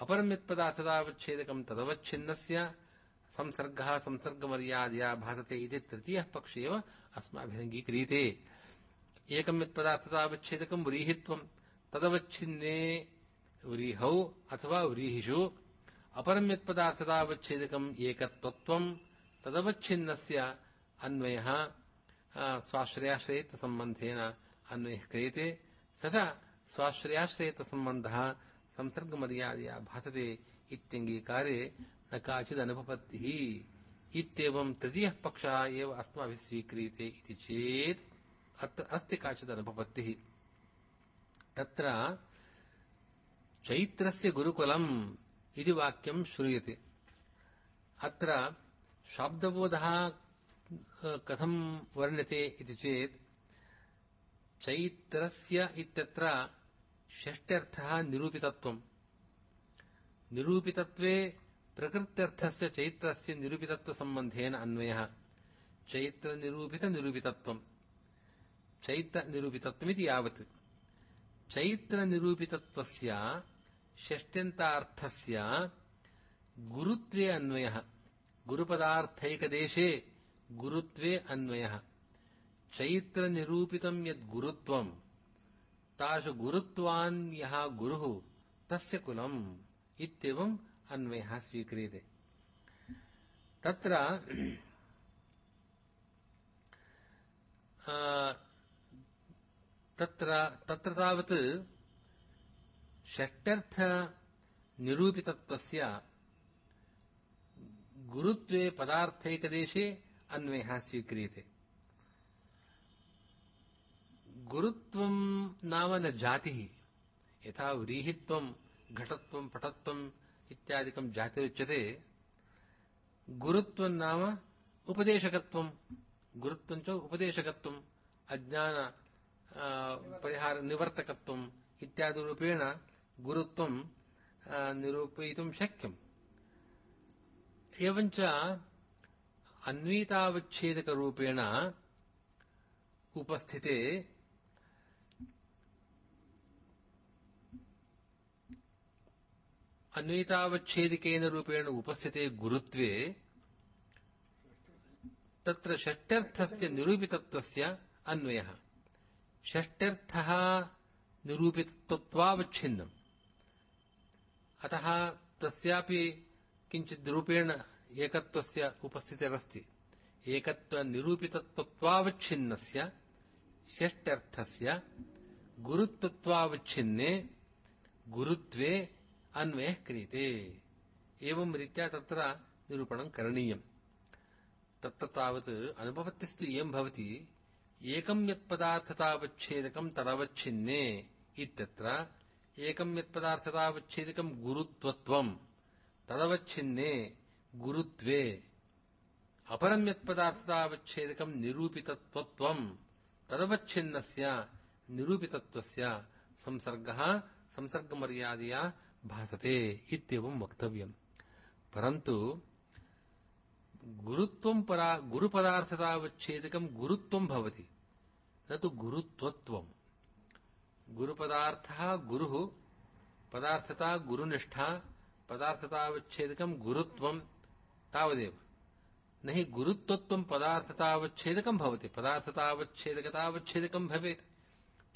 अपरं यत्पदार्थतावच्छेदकं तदवच्छिन्नस्य, संसर्गः, संसर्गमर्यादया भासते इति तृतीयः पक्ष एव अस्माभिरङ्गीक्रियते। एकं यत्पदार्थतावच्छेदकं व्रीहित्वं, तदवच्छिन्ने व्रीहौ अथवा व्रीहिषु अपरं यत्पदार्थतावच्छेदकम् एकत्वत्वं तदवच्छिन्नस्य अन्वयः स्वाश्रयाश्रयत्वसम्बन्धेन अन्वयः क्रियते। स च स्वाश्रयाश्रयत्वसम्बन्धः संसर्गमर्यादया भासते इत्यङ्गीकारे न काचिदनुपपत्तिः। इत्येवं तृतीयः पक्षः एव अस्माभिः स्वीक्रियते इति चेत् अत्र अस्ति काचिदनुपपत्तिः। तत्र चैत्रस्य गुरुकुलम् इति वाक्यं श्रूयते। अत्र शाब्दबोधः कथं वर्ण्यते इति चेत्, चैत्रस्य इत्यत्र षष्ट्यर्थः निरूपितत्वम्। निरूपितत्वे प्रकृत्यर्थस्य चैत्रस्य निरूपितत्वसम्बन्धेन अन्वयः। चैत्रनिरूपितनिरूपितत्वम्। चैत्रनिरूपितत्वमिति यावत्। चैत्रनिरूपितत्वस्य षष्ट्यन्तार्थस्य गुरुत्वे अन्वयः गुरुपदार्थैकदेशे गुरुत्वे अन्वयः चैत्रनिरूपितं यद् गुरुत्वम् तासु गुरुत्वान् यः गुरुः, तस्य कुलम् इत्येवम् अन्वयः स्वीक्रियते। तत्र तत्र तत्र तावत् षष्टर्थनिरूपितत्वस्य गुरुत्वे पदार्थैकदेशे अन्वयः स्वीक्रियते। गुरुत्वं नाम न जातिः, यथा व्रीहित्वं, घटत्वं पटत्वम् इत्यादिकं जातिरुच्यते। गुरुत्वं नाम उपदेशकत्वं, गुरुत्वं च उपदेशकत्वम् अज्ञान परिहार निवर्तकत्वम् इत्यादिरूपेण गुरुत्वं निरूपयितुं शक्यम्। एवञ्च अन्वीतावच्छेदकरूपेण उपस्थिते अन्वितावच्छेदिकेन रूपेण उपस्थिते गुरुत्वे तत्र षष्ट्यर्थस्य निरूपितत्वस्य अन्वयः। षष्ट्यर्थः निरूपितत्वावच्छिन्नम् अतः तस्यापि किञ्चित् रूपेण एकत्वस्य उपस्थितिरस्ति एकत्वनिरूपितत्वावच्छिन्नस्य षष्ट्यर्थस्य गुरुत्वत्वावच्छिन्ने गुरुत्वे अन्वयः क्रियते एवं रीत्या तत्र निरूपणं करणीयम् तत्र तावत् अनुपपत्तिस्तु इयं भवति एकं यत्पदार्थतावच्छेदकं तदवच्छिन्ने इत्यत्र एकं यत्पदार्थतावच्छेदकं गुरुत्वत्वं तदवच्छिन्ने गुरुत्वे। अपरं यत्पदार्थतावच्छेदकं निरूपितत्वत्वं तदवच्छिन्नस्य निरूपितत्वस्य संसर्गः, संसर्गमर्यादया भासते इत्येवं वक्तव्यम्। परन्तु गुरुत्वं परा गुरुपदार्थतावच्छेदकं गुरुत्वं भवति। न तु गुरुत्वत्वम्। गुरुपदार्थः गुरुः, पदार्थता गुरुनिष्ठा पदार्थतावच्छेदकं गुरुत्वं तावदेव। न हि गुरुत्वत्वं पदार्थतावच्छेदकं भवति पदार्थतावच्छेदकतावच्छेदकं भवेत्।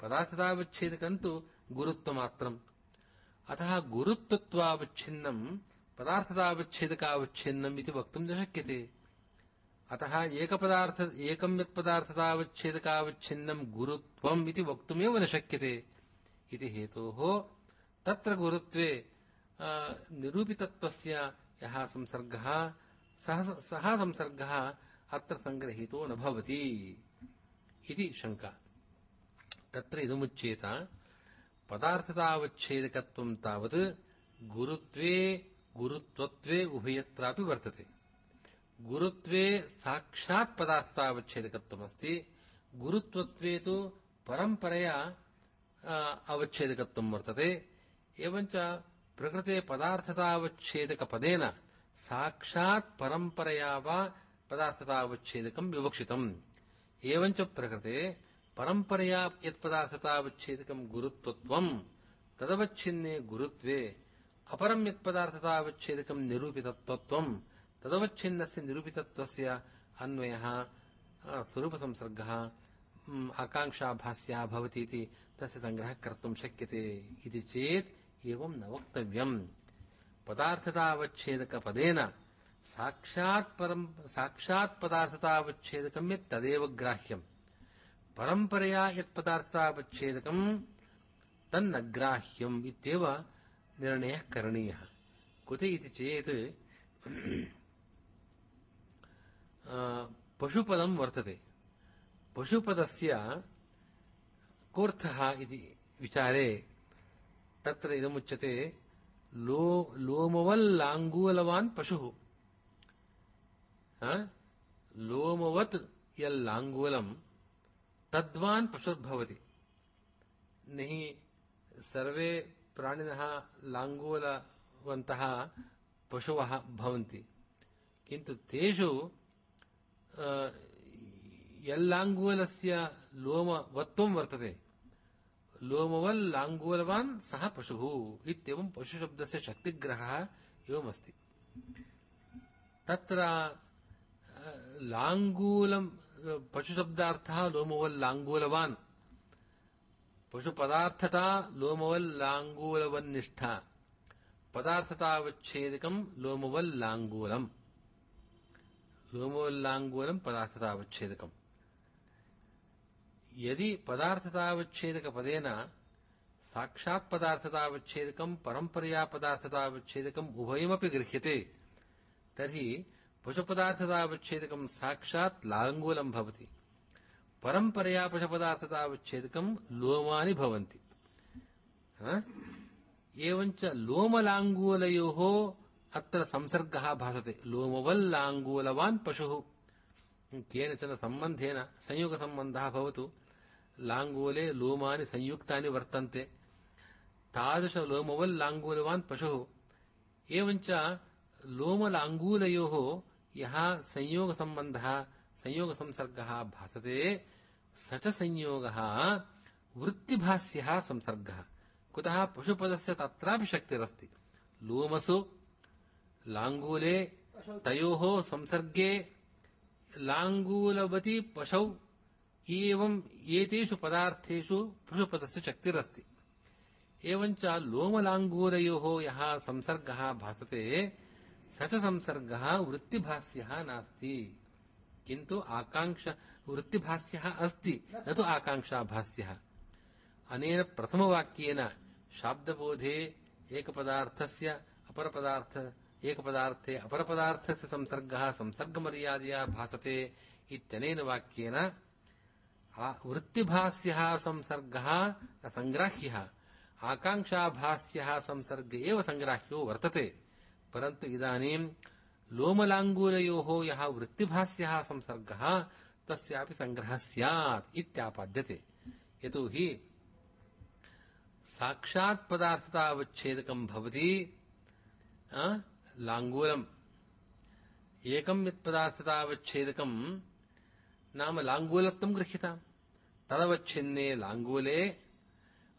पदार्थतावच्छेदकं तु गुरुत्वमात्रम्। अतः गुरुत्वत्वावच्छिन्नं पदार्थतावच्छेदकावच्छिन्नम् इति वक्तुं न शक्यते। अतः एकपदार्थ, एकं यत्पदार्थतावच्छेदकावच्छिन्नं गुरुत्वम् इति वक्तुमेव न शक्यते। इति हेतोः तत्र गुरुत्वे निरूपितत्वस्य यः संसर्गः, सः सः संसर्गः अत्र सङ्ग्रहीतो न भवति इति शङ्का। तत्र इदमुच्येत, पदार्थतावच्छेदकत्वं तावत् गुरुत्वे, गुरुत्वत्वे उभयत्रापि वर्तते। गुरुत्वे साक्षात् पदार्थतावच्छेदकत्वमस्ति गुरुत्वत्वे तु परम्परया अवच्छेदकत्वं वर्तते एवञ्च प्रकृते पदार्थतावच्छेदकपदेन साक्षात् परम्परया वा पदार्थतावच्छेदकं विवक्षितम् एवञ्च प्रकृते परम्परया यत्पदार्थतावच्छेदकं गुरुत्वत्वं तदवच्छिन्ने गुरुत्वे अपरं यत्पदार्थतावच्छेदकं निरूपितत्वत्वं तदवच्छिन्नस्य निरूपितत्वस्य अन्वयः स्वरूपसंसर्गः आकाङ्क्षाभास्यः भवति इति तस्य सङ्ग्रहः कर्तुं शक्यते इति चेत् एवं न वक्तव्यम्। पदार्थतावच्छेदकपदेन साक्षात् परं, साक्षात् पदार्थतावच्छेदकं यत् तदेव ग्राह्यम्। परम्परया यत् पदार्थतावच्छेदकं तन्न ग्राह्यम् इत्येव निर्णयः करणीयः। कुत इति चेत् पशुपदं वर्तते पशुपदस्य कोऽर्थः इति विचारे तत्र इदमुच्यते लो लोमवल्लाङ्गूलवान् पशुः लोमवत् यल्लाङ्गूलं तद्वान् पशुर्भवति नहि सर्वे प्राणिनः लाङ्गूलवन्तः पशवः भवन्ति किन्तु तेषु यल्लाङ्गूलस्य लोमवत्वं वर्तते लोमवल्लाङ्गूलवान् सः पशुः इत्येवं पशुशब्दस्य शक्तिग्रहः एवमस्ति तत्र लाङ्गूलं पशुशब्दार्थः लोमवल्लाङ्गूलवान् पशुपदार्थता लोमवल्लाङ्गूलवन्निष्ठा पदार्थतावच्छेदकं लोमवल्लाङ्गूलम् लोमवल्लाङ्गूलं पदार्थतावच्छेदकम् यदि पदार्थतावच्छेदकपदेन साक्षात् पदार्थतावच्छेदकं परम्परया पदार्थतावच्छेदकम् उभयमपि गृह्यते तर्हि पशुपदार्थतावच्छेदकं साक्षात् लाङ्गूलं भवति परम्परया पशुपदार्थतावच्छेदकं लोमानि भवन्ति एवञ्च लोमलाङ्गूलयोः अत्र संसर्गः भासते। लोमवल्लाङ्गूलवान् पशुः। केनचन सम्बन्धेन संयोगसम्बन्धः भवतु। लाङ्गूले लोमानि संयुक्तानि वर्तन्ते। तादृशलोमवल्लाङ्गूलवान् पशुः। एवञ्च लोमलाङ्गूलयोः यः संयोगसम्बन्धः, संयोगसंसर्गः भासते, स च संयोगः वृत्तिभास्यः संसर्गः। कुतः पशुपदस्य तत्रापि शक्तिरस्ति लोमसु लाङ्गूले तयोः संसर्गे लाङ्गूलवती पशौ एवम् एतेषु पदार्थेषु पशुपदस्य शक्तिरस्ति। एवञ्च लोमलाङ्गूलयोः यः संसर्गः भासते, स च संसर्गः वृत्तिभास्यः नास्ति। किन्तु आकाङ्क्ष वृत्तिभास्यः अस्ति, न तु आकाङ्क्षाभास्यः अनेन प्रथमवाक्येन शाब्दबोधे एकपदार्थस्य अपरपदार्थ एकपदार्थे अपरपदार्थस्य संसर्गः, संसर्गमर्यादया भासते इत्यनेन वाक्येन वृत्तिभास्यः संसर्गः असङ्ग्राह्यः आकाङ्क्षाभास्यः संसर्ग एव सङ्ग्राह्यो वर्तते। परन्तु इदानीं लोमलाङ्गूलयोः यः वृत्तिभास्यः संसर्गः, तस्यापि सङ्ग्रहः स्यात् लाङ्गूलम् एकं यत्पदार्थतावच्छेदकं नाम लाङ्गूलत्वं गृह्यताम् तदवच्छिन्ने लाङ्गूले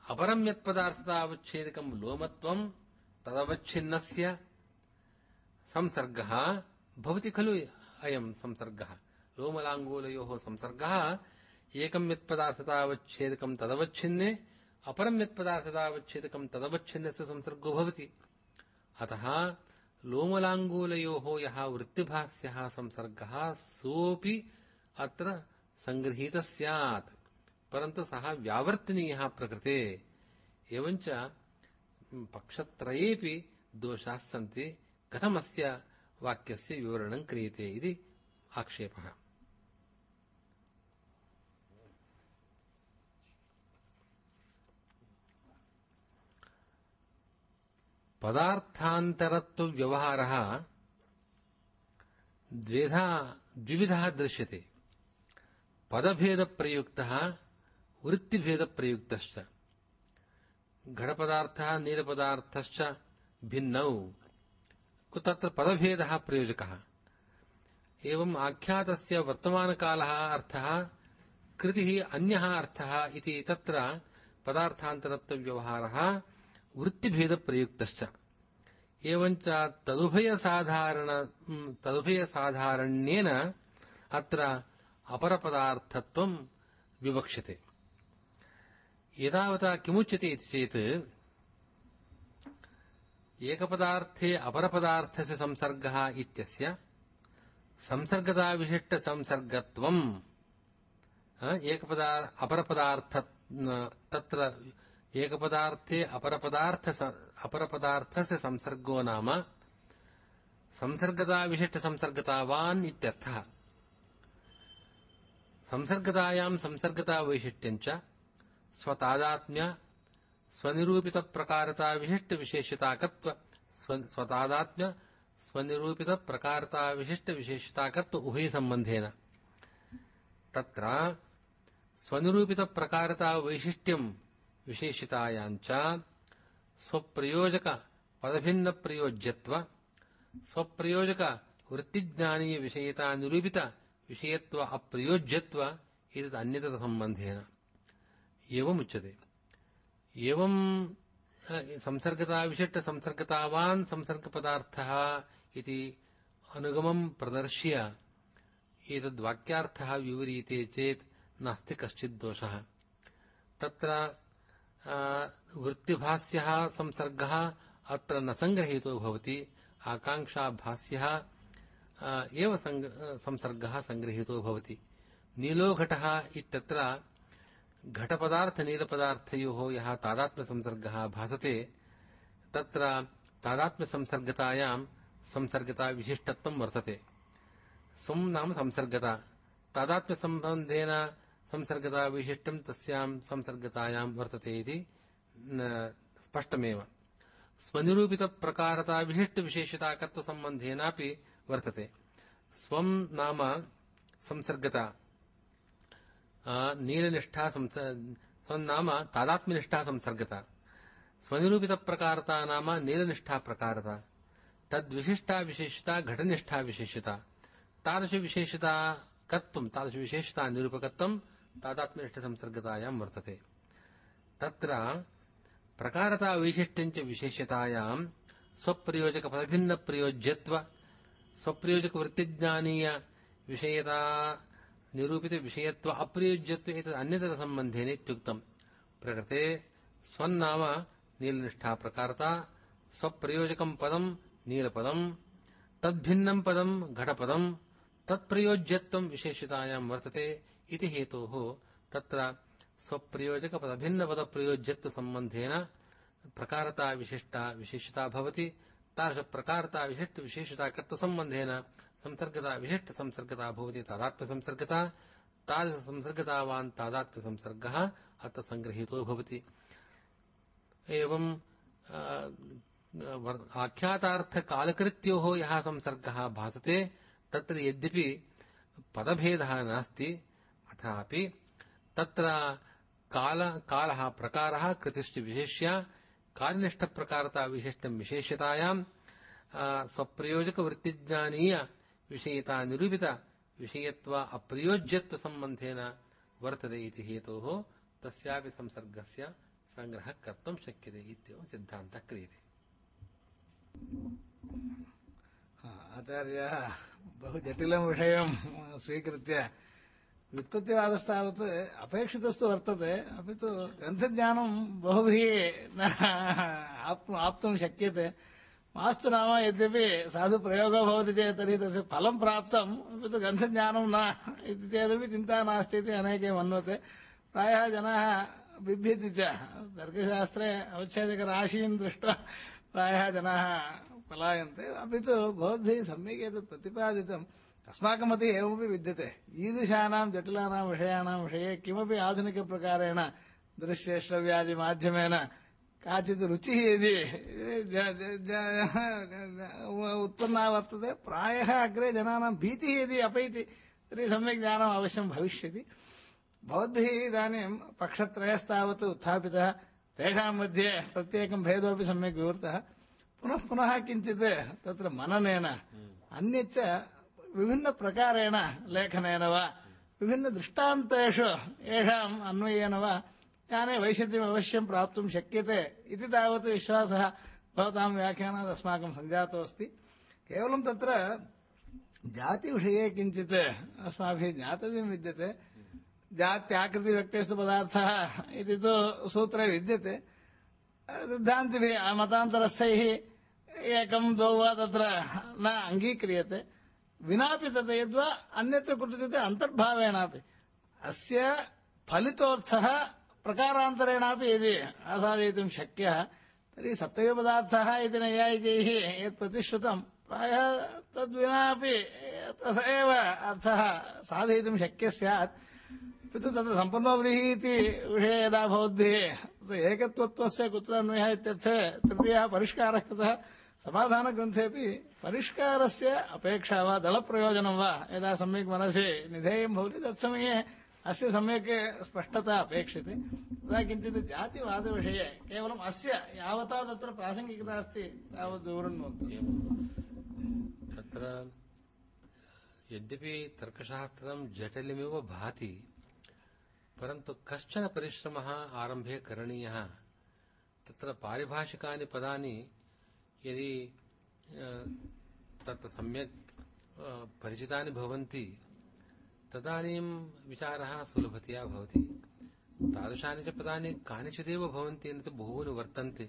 अपरं यत्पदार्थतावच्छेदकं लोमत्वं तदवच्छिन्नस्य संसर्गः भवति खलु अयं संसर्गः लोमलाङ्गूलयोः संसर्गः एकं यत्पदार्थतावच्छेदकं तदवच्छिन्ने अपरं यत्पदार्थतावच्छेदकं तदवच्छिन्नस्य संसर्गो भवति अतः लोमलाङ्गूलयोः यः वृत्तिभास्यः संसर्गः सोऽपि अत्र सङ्गृहीतः स्यात्। परन्तु सः व्यावर्तनीयः प्रकृते। एवञ्च पक्षत्रयेऽपि दोषाः सन्ति। कथमस्य वाक्यस्य विवरणं क्रियते इति पदार्थान्तरत्वव्यवहारः द्विधा द्विविधः दृश्यते। पदभेदप्रयुक्तः, वृत्तिभेदप्रयुक्तश्च। घटपदार्थः, नीलपदार्थश्च भिन्नौ। तत्र पदभेदः प्रयोजकः। एवम् आख्यातस्य वर्तमानकालः अर्थः, कृतिः अन्यः अर्थः इति तत्र पदार्थान्तरत्वव्यवहारः वृत्तिभेदप्रयुक्तश्च। एवञ्च तदुभयसाधारण तदुभयसाधारण्येन अत्र अपरपदार्थत्वं विवक्ष्यते। किमुच्यते इति चेत्, एकपदार्थे अपरपदार्थस्य संसर्गः इत्यस्य संसर्गताविशिष्टसंसर्गत्वम् एकपदा अपरपदार्थ तत्र एकपदार्थे अपरपदार्थ अपरपदार्थस्य संसर्गो नाम संसर्गताविशिष्टसंसर्गतावान् इत्यर्थः। संसर्गतायां संसर्गतावैशिष्ट्यञ्च स्वतादात्म्य स्वनिरूपितप्रकारताविशिष्टविशेषताकत्व स्वतादात्म्य स्वनिरूपितप्रकारताविशिष्टविशेषताकत्व उभयसम्बन्धेन तत्र स्वनिरूपितप्रकारतावैशिष्ट्यम् विशेषितायाञ्च स्वप्रयोजक पदभिन्नप्रयोज्यत्व, स्वप्रयोजक वृत्तिज्ञानीय विषयता निरूपित विषयत्व अप्रयोज्यत्व एतद् अन्यतरसम्बन्धेन। एवमुच्यते। एवं संसर्गता विशिष्टसंसर्गतावान् संसर्गपदार्थः इति अनुगमं प्रदर्श्य एतद्वाक्यार्थः विवरीते चेत् नास्ति कश्चित् दोषः तत्र वृत्तिभास्यः संसर्गः अत्र न सङ्गृहीतो भवति आकाङ्क्षाभास्यः एव संसर्गः सङ्गृहीतो भवति। नीलोघटः इत्यत्र घटपदार्थनीलपदार्थयोः यः तादात्म्यसंसर्गः भासते, तत्र तादात्म्यसंसर्गतायां संसर्गता विशिष्टत्वं वर्तते। स्वं नाम संसर्गता। तादात्म्यसम्बन्धेन संसर्गता वैशिष्ट्यं तस्यां संसर्गतायां वर्तते इति स्पष्टमेव। स्वनिरूपितप्रकारता विशिष्टविशेषताकत्वसम्बन्धेनापि वर्तते। स्वं नाम संसर्गता नीलनिष्ठा स्वं नाम तादात्म्यनिष्ठा संसर्गता। स्वनिरूपितप्रकारता नाम नीलनिष्ठा प्रकारता तद्विशिष्टा विशेषता घटनिष्ठा विशेषता तादृशविशेषता कत्वं तादृशविशेषता निरूपकत्वं तादात्म्यनिष्ठसंसर्गतायां वर्तते। तत्र प्रकारता वैशिष्ट्यञ्च विशेष्यतायां स्वप्रयोजकपदभिन्नप्रयोज्यत्व स्वप्रयोजकवृत्तिज्ञानीय विषयता निरूपित विषयत्व अप्रयोज्यत्व एतद् अन्यतरसम्बन्धेन इत्युक्तम्। प्रकृते स्वन्नाम नीलनिष्ठा प्रकारता, स्वप्रयोजकं पदं नीलपदं, तद्भिन्नं पदं घटपदं, तत्प्रयोज्यत्वं विशेषतायां वर्तते। इति हेतोः तत्र स्वप्रयोजकपदभिन्नपदप्रयोज्यत्वसम्बन्धेन प्रकारता विशिष्टा विशेषता भवति तादृशप्रकारता विशिष्टविशेषता कर्तसम्बन्धेन संसर्गता विशिष्टसंसर्गता भवति, तादात्म्यसंसर्गता, तादृशसंसर्गतावान् तादात्म्यसंसर्गः अत्र सङ्गृहीतो भवति एवम् आख्यातार्थकालकृत्योः यः संसर्गः भासते, तत्र यद्यपि पदभेदः नास्ति अथापि तत्र काल, कालः प्रकारः कृतिश्च विशेष्य, कार्यनिष्ठप्रकारता विशिष्टं विशेष्यतायां स्वप्रयोजकवृत्तिज्ञानीय विषयता निरूपित विषयत्व अप्रयोज्यत्वसम्बन्धेन वर्तते इति हेतोः तस्यापि संसर्गस्य सङ्ग्रहः कर्तुं शक्यते इत्येवं सिद्धान्तः क्रियते। आचार्यः, बहु जटिलं विषयं स्वीकृत्य व्युत्पत्तिवादस्तावत् अपेक्षितस्तु वर्तते अपि तु ग्रन्थज्ञानं बहुभिः न आप्तुं शक्यते मास्तु नाम यद्यपि साधु प्रयोगो भवति चेत् तर्हि तस्य फलं प्राप्तम् अपि तु ग्रन्थज्ञानं न इति चेदपि चिन्ता नास्ति इति अनेके मन्वते प्रायः जनाः बिभ्यति च तर्कशास्त्रे अवच्छेदकराशीन् दृष्ट्वा प्रायः जनाः पलायन्ते अपि तु भवद्भिः सम्यक् एतत् प्रतिपादितम् अस्माकमपि एवमपि विद्यते। ईदृशानां जटिलानां विषयाणां विषये किमपि आधुनिकप्रकारेण दृश्यश्रव्यादिमाध्यमेन काचित् रुचिः यदि उत्पन्ना वर्तते प्रायः अग्रे जनानां भीतिः यदि अपैति तर्हि सम्यक् ज्ञानम् अवश्यं भविष्यति। भवद्भिः इदानीं पक्षत्रयस्तावत् उत्थापितः तेषां मध्ये प्रत्येकं भेदोऽपि सम्यक् विवृतः। पुनः पुनः किञ्चित् तत्र मननेन अन्यच्च विभिन्नप्रकारेण लेखनेन वा विभिन्नदृष्टान्तेषु येषाम् अन्वयेन वा ज्ञाने वैशद्यम् अवश्यं प्राप्तुं शक्यते इति तावत् विश्वासः भवतां व्याख्यानात् अस्माकं सञ्जातोऽस्ति। केवलं तत्र जातिविषये किञ्चित् अस्माभिः ज्ञातव्यं विद्यते। जात्याकृतिव्यक्तेस्तु पदार्थः इति तु सूत्रे विद्यते। सिद्धान्तिभिः, मतान्तरस्थैः एकं द्वौ वा तत्र न अङ्गीक्रियते। विनापि तत् यद्वा अन्यत्र कुत्रचित् अन्तर्भावेणापि। अस्य फलितोऽर्थः प्रकारान्तरेणापि यदि आसादयितुं शक्यः, तर्हि सप्तमपदार्थः इति नैयायिकैः यत् प्रतिश्रुतं। प्रायः तद्विनापि स एव अर्थः साधयितुं शक्यः स्यात्। अपि तु तत्र इति विषये यदा भवद्भिः एकत्वत्वस्य कुत्र अन्वयः इत्यर्थे तृतीयः परिष्कारः कृतः। समाधानग्रन्थेपि परिष्कारस्य अपेक्षा वा, दलप्रयोजनं वा, यदा सम्यक् मनसि निधेयं भवति, तत्समये अस्य सम्यक् स्पष्टता अपेक्षते। तदा किञ्चित् जातिवादविषये, केवलम् अस्य यावता तत्र प्रासङ्गिकता अस्ति तावद् विवृण्वन्तु। तत्र यद्यपि तर्कशास्त्रं जटिलमिव भाति, परन्तु कश्चन परिश्रमः आरम्भे करणीयः, तत्र पारिभाषिकानि पदानि यदि तत्र सम्यक् परिचितानि भवन्ति तदानीं विचारः सुलभतया भवति। तादृशानि च पदानि कानिचिदेव भवन्ति न तु बहूनि वर्तन्ते।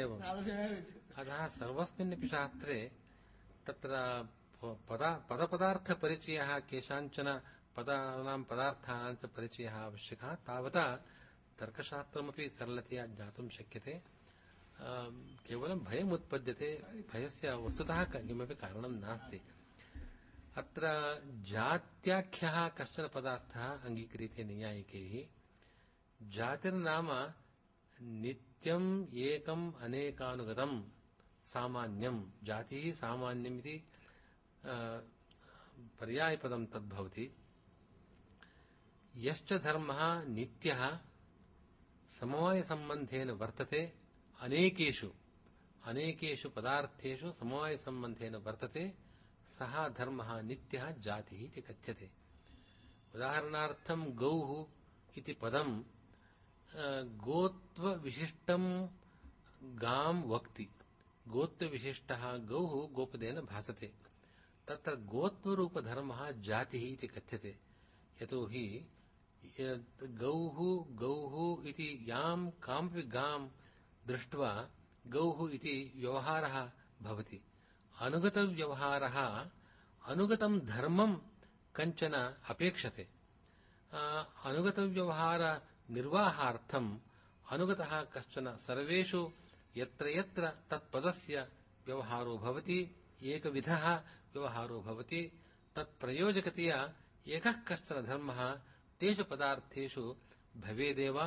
एवम्। अतः सर्वस्मिन्नपि शास्त्रे तत्र पदा पदपदार्थपरिचयः केषाञ्चन पदानां पदार्थानां च परिचयः आवश्यकः। तावता तर्कशास्त्रमपि सरलतया ज्ञातुं शक्यते। केवलं भयम् उत्पद्यते, भयस्य क- किमपि कारणं नास्ति। अत्र जात्याख्यः कश्चन पदार्थः अङ्गीक्रियते नैयायिकैः। जातिर्नाम नित्यम् एकम् अनेकानुगतं सामान्यं जातिः सामान्यम् इति पर्यायपदं तद्भवति। यश्च धर्मः नित्यः समवायसम्बन्धेन वर्तते अनेकेषु अनेकेषु पदार्थेषु समवायसम्बन्धेन वर्तते सः धर्मः नित्यः जातिः इति कथ्यते उदाहरणार्थं गौः इति पदं गोत्वविशिष्टं गां वक्ति गोत्वविशिष्टः गौः गोपदेन भासते तत्र गोत्वरूपधर्मः जातिः इति कथ्यते यतोहि यत् गौः गौः इति यां कामपि गां दृष्ट्वा गौः इति व्यवहारः भवति। अनुगतव्यवहारः, अनुगतं धर्मं कञ्चन अपेक्षते। अनुगतव्यवहारनिर्वाहार्थम् अनुगतः कश्चन सर्वेषु यत्र यत्र तत्पदस्य व्यवहारो भवति, एकविधः व्यवहारो भवति, तत्प्रयोजकतया एकः कश्चन धर्मः तेषु पदार्थेषु भवेदेव